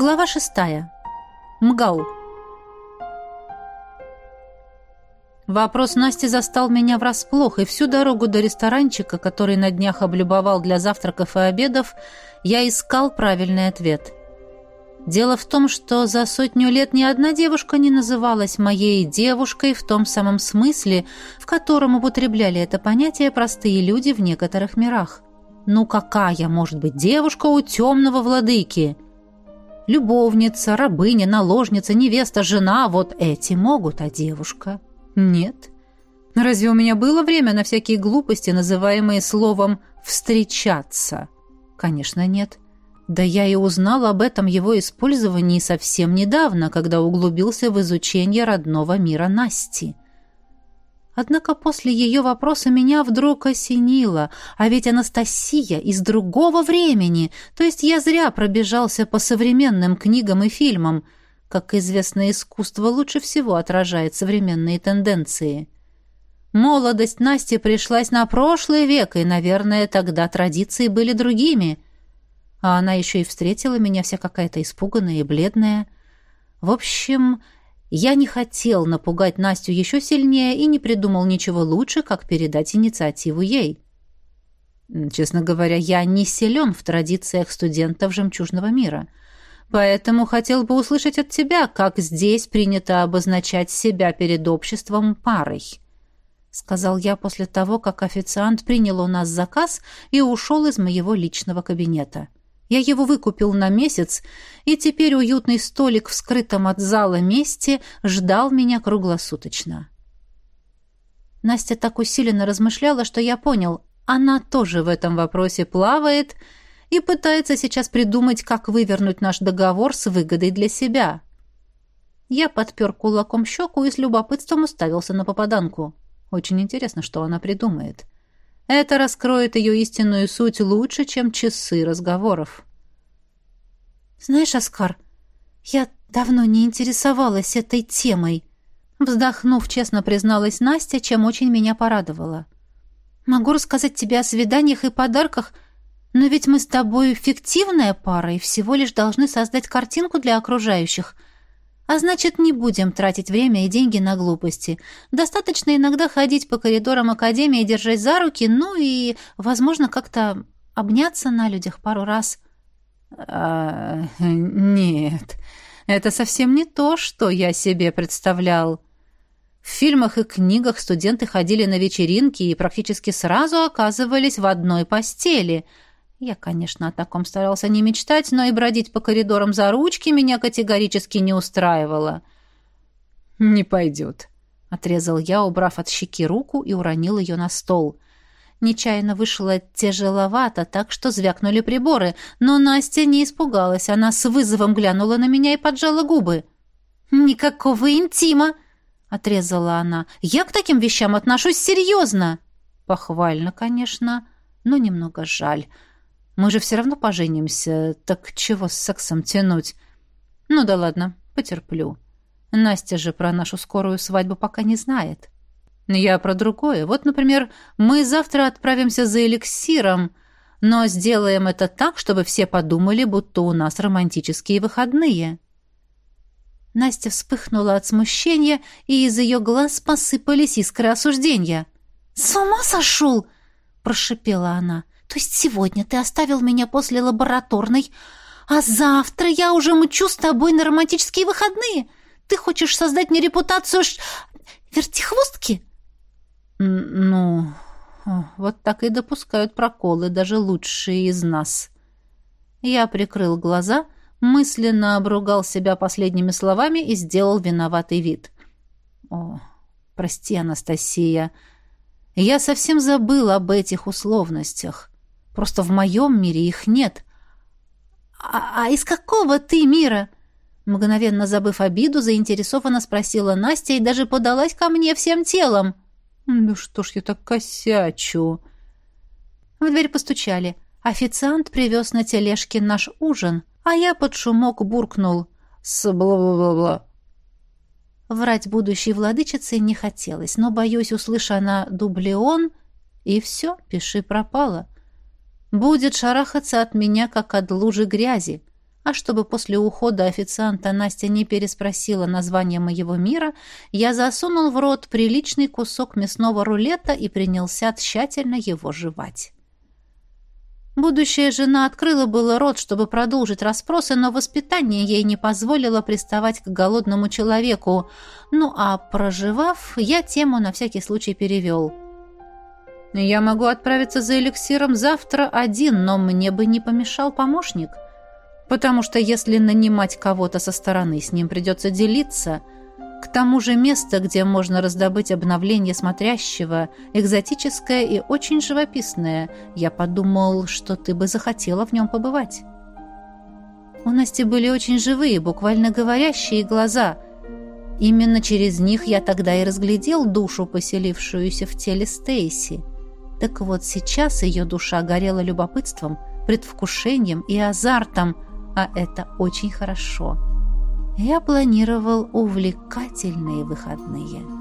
Глава шестая. Мгал. Вопрос Насти застал меня врасплох, и всю дорогу до ресторанчика, который на днях облюбовал для завтраков и обедов, я искал правильный ответ. Дело в том, что за сотню лет ни одна девушка не называлась моей девушкой в том самом смысле, в котором употребляли это понятие простые люди в некоторых мирах. Ну какая может быть девушка у темного владыки? Любовница, рабыня, наложница, невеста, жена – вот эти могут, а девушка – нет. Разве у меня было время на всякие глупости, называемые словом «встречаться»? Конечно, нет. Да я и узнал об этом его использовании совсем недавно, когда углубился в изучение родного мира Насти. Однако после ее вопроса меня вдруг осенило, а ведь Анастасия из другого времени, то есть я зря пробежался по современным книгам и фильмам. Как известно, искусство лучше всего отражает современные тенденции. Молодость Насти пришлась на прошлый век, и, наверное, тогда традиции были другими. А она еще и встретила меня вся какая-то испуганная и бледная. В общем, я не хотел напугать Настю еще сильнее и не придумал ничего лучше, как передать инициативу ей. Честно говоря, я не силен в традициях студентов жемчужного мира. Поэтому хотел бы услышать от тебя, как здесь принято обозначать себя перед обществом парой. Сказал я после того, как официант принял у нас заказ и ушел из моего личного кабинета. — я его выкупил на месяц, и теперь уютный столик в скрытом от зала месте ждал меня круглосуточно. Настя так усиленно размышляла, что я понял, она тоже в этом вопросе плавает и пытается сейчас придумать, как вывернуть наш договор с выгодой для себя. Я подпер кулаком щеку и с любопытством уставился на попаданку. Очень интересно, что она придумает. — это раскроет ее истинную суть лучше, чем часы разговоров. «Знаешь, Оскар, я давно не интересовалась этой темой», вздохнув, честно призналась Настя, чем очень меня порадовала. «Могу рассказать тебе о свиданиях и подарках, но ведь мы с тобой фиктивная пара и всего лишь должны создать картинку для окружающих — а значит, не будем тратить время и деньги на глупости. Достаточно иногда ходить по коридорам академии, держась за руки, ну и, возможно, как-то обняться на людях пару раз. А, нет, это совсем не то, что я себе представлял. В фильмах и книгах студенты ходили на вечеринки и практически сразу оказывались в одной постели — я, конечно, о таком старался не мечтать, но и бродить по коридорам за ручки меня категорически не устраивало. «Не пойдет», — отрезал я, убрав от щеки руку и уронил ее на стол. Нечаянно вышло тяжеловато, так что звякнули приборы, но Настя не испугалась. Она с вызовом глянула на меня и поджала губы. «Никакого интима!» — отрезала она. «Я к таким вещам отношусь серьезно!» «Похвально, конечно, но немного жаль». Мы же все равно поженимся, так чего с сексом тянуть? Ну да ладно, потерплю. Настя же про нашу скорую свадьбу пока не знает. Я про другое. Вот, например, мы завтра отправимся за эликсиром, но сделаем это так, чтобы все подумали, будто у нас романтические выходные. Настя вспыхнула от смущения, и из ее глаз посыпались искры осуждения. «С ума сошел!» — прошипела она. То есть сегодня ты оставил меня после лабораторной, а завтра я уже мчу с тобой на романтические выходные? Ты хочешь создать мне репутацию ш... вертихвостки? Ну, вот так и допускают проколы даже лучшие из нас. Я прикрыл глаза, мысленно обругал себя последними словами и сделал виноватый вид. О, прости, Анастасия, я совсем забыл об этих условностях. Просто в моем мире их нет. А, а из какого ты мира? Мгновенно забыв обиду, заинтересованно спросила Настя и даже подалась ко мне всем телом. Ну что ж я так косячу? В дверь постучали. Официант привез на тележке наш ужин, а я под шумок буркнул с бла-бла-бла. Врать будущей владычице не хотелось, но, боюсь, услыша она дублион, и все, пиши пропало. Будет шарахаться от меня, как от лужи грязи. А чтобы после ухода официанта Настя не переспросила название моего мира, я засунул в рот приличный кусок мясного рулета и принялся тщательно его жевать. Будущая жена открыла было рот, чтобы продолжить расспросы, но воспитание ей не позволило приставать к голодному человеку. Ну а проживав, я тему на всякий случай перевел. «Я могу отправиться за эликсиром завтра один, но мне бы не помешал помощник» потому что если нанимать кого-то со стороны, с ним придется делиться. К тому же место, где можно раздобыть обновление смотрящего, экзотическое и очень живописное. Я подумал, что ты бы захотела в нем побывать. У Насти были очень живые, буквально говорящие глаза. Именно через них я тогда и разглядел душу, поселившуюся в теле Стейси. Так вот сейчас ее душа горела любопытством, предвкушением и азартом – а это очень хорошо. Я планировал увлекательные выходные.